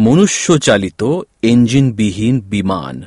মনুষ্যচালিত ইঞ্জিনবিহীন বিমান।